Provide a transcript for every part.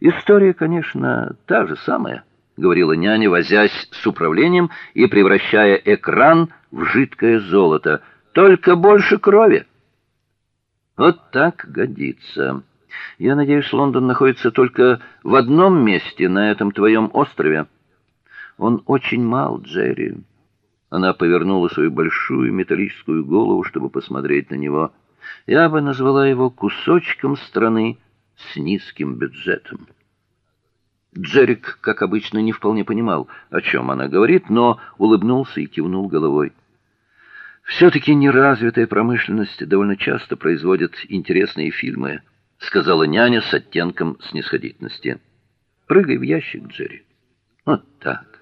История, конечно, та же самая, говорила няня, возясь с управлением и превращая экран в жидкое золото, только больше крови. Вот так годится. Я надеюсь, Лондон находится только в одном месте на этом твоем острове. Он очень мал, Джерри. Она повернула свою большую металлическую голову, чтобы посмотреть на него. Я бы назвала его кусочком страны с низким бюджетом. Джерик, как обычно, не вполне понимал, о чем она говорит, но улыбнулся и кивнул головой. все таки неразвитая промышленность довольно часто производит интересные фильмы, сказала няня с оттенком снисходительности. Прыгай в ящик, Джерри. Вот так.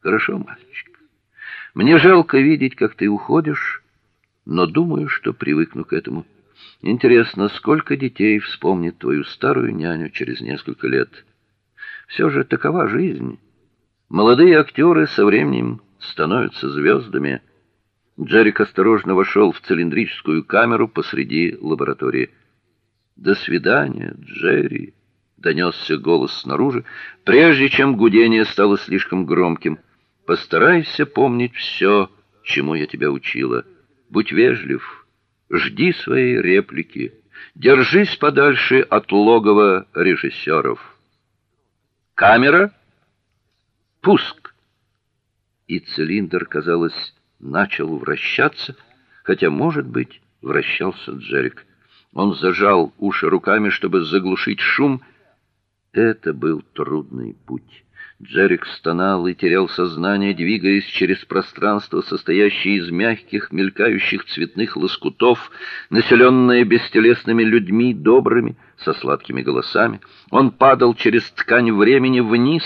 Хорошо, мальчик. Мне жалко видеть, как ты уходишь, но думаю, что привыкну к этому. Интересно, сколько детей вспомнит твою старую няню через несколько лет. Все же такова жизнь. Молодые актеры со временем становятся звездами. Джерик осторожно вошел в цилиндрическую камеру посреди лаборатории. До свидания, Джерри, донесся голос снаружи, прежде чем гудение стало слишком громким. Постарайся помнить все, чему я тебя учила. Будь вежлив, жди своей реплики. Держись подальше от логова режиссеров. Камера. Пуск. И цилиндр, казалось, начал вращаться, хотя, может быть, вращался Джерик. Он зажал уши руками, чтобы заглушить шум. Это был трудный путь. Джерик стонал и терял сознание, двигаясь через пространство, состоящее из мягких, мелькающих цветных лоскутов, населенное бестелесными людьми, добрыми, со сладкими голосами. Он падал через ткань времени вниз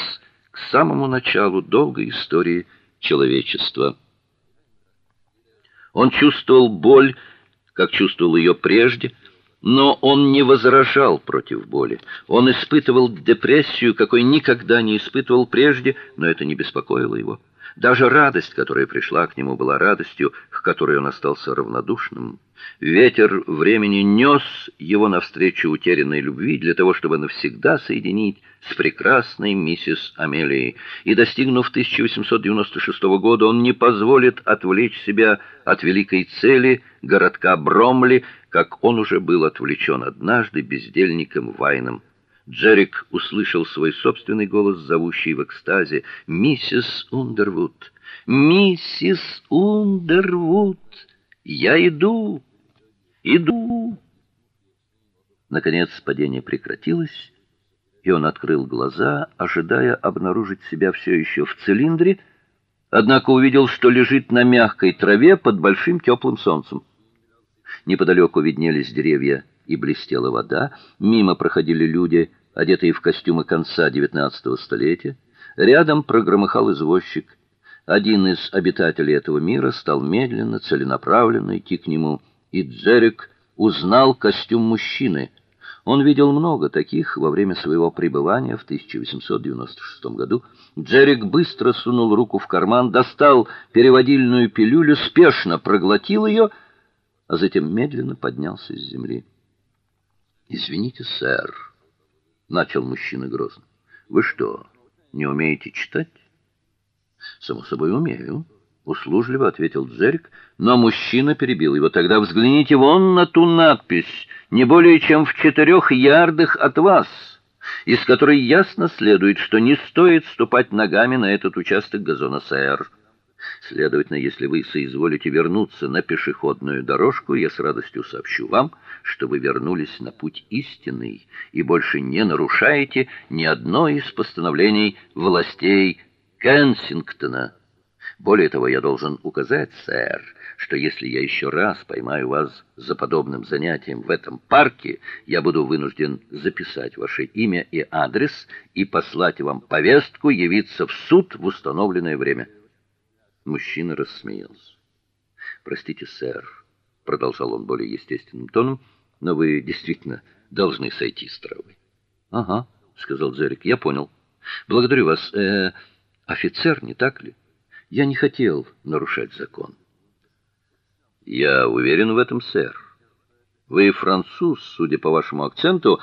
к самому началу долгой истории человечества. Он чувствовал боль, как чувствовал ее прежде, но он не возражал против боли. Он испытывал депрессию, какой никогда не испытывал прежде, но это не беспокоило его. Даже радость, которая пришла к нему, была радостью, к которой он остался равнодушным. Ветер времени нес его навстречу утерянной любви для того, чтобы навсегда соединить с прекрасной миссис Амелией. И достигнув 1896 года, он не позволит отвлечь себя от великой цели городка Бромли, как он уже был отвлечен однажды бездельником Вайном. Джерик услышал свой собственный голос, зовущий в экстазе: "Миссис Ундервуд, миссис Ундервуд, я иду, иду". Наконец падение прекратилось, и он открыл глаза, ожидая обнаружить себя все еще в цилиндре, однако увидел, что лежит на мягкой траве под большим теплым солнцем. Неподалеку виднелись деревья и блестела вода, мимо проходили люди, одетые в костюмы конца XIX столетия. Рядом прогромыхал извозчик. Один из обитателей этого мира стал медленно, целенаправленно идти к нему, и Джерик узнал костюм мужчины. Он видел много таких во время своего пребывания в 1896 году. Джерик быстро сунул руку в карман, достал переводильную пилюлю, спешно проглотил ее, а затем медленно поднялся с земли. Извините, сэр, начал мужчина грозно. Вы что, не умеете читать? Само собой умею, услужливо ответил Джерик, но мужчина перебил его. Тогда взгляните вон на ту надпись, не более чем в четырех ярдах от вас, из которой ясно следует, что не стоит ступать ногами на этот участок газона, сэр. Следовательно, если вы соизволите вернуться на пешеходную дорожку, я с радостью сообщу вам, что вы вернулись на путь истинный и больше не нарушаете ни одно из постановлений властей Кенсингтона. Более того, я должен указать, сэр, что если я еще раз поймаю вас за подобным занятием в этом парке, я буду вынужден записать ваше имя и адрес и послать вам повестку явиться в суд в установленное время. Мужчина рассмеялся. Простите, сэр, продолжал он более естественным тоном, но вы действительно должны сойти с травы. Ага, сказал Зерик. Я понял. Благодарю вас. Э, офицер, не так ли? Я не хотел нарушать закон. Я уверен в этом, сэр. Вы француз, судя по вашему акценту,